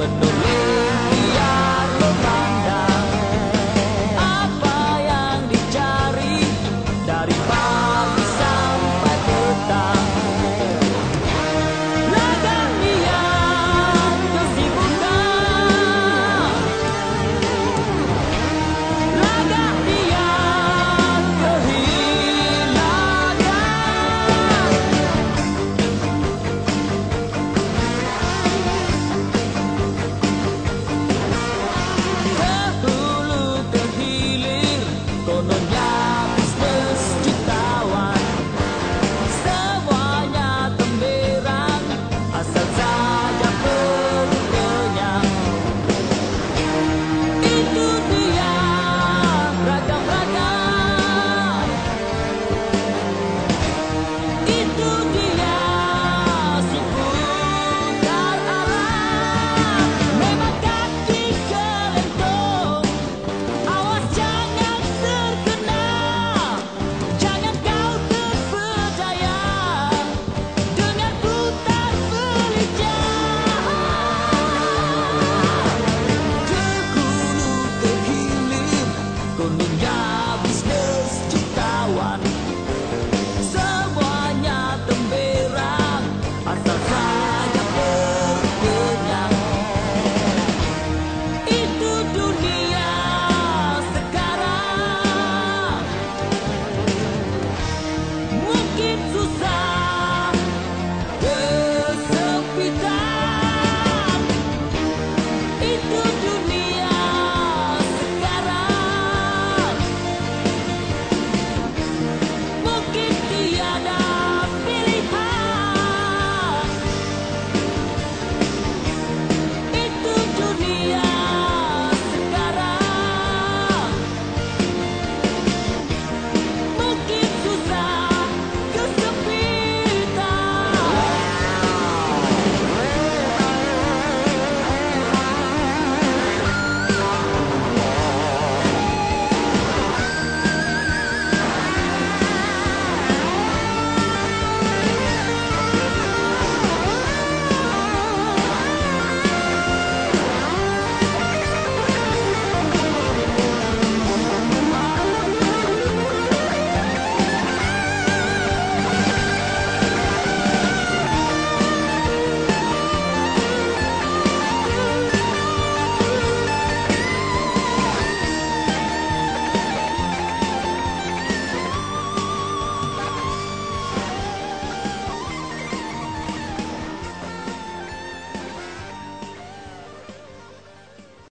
but no